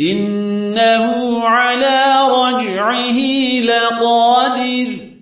إنه على رجعه لقادر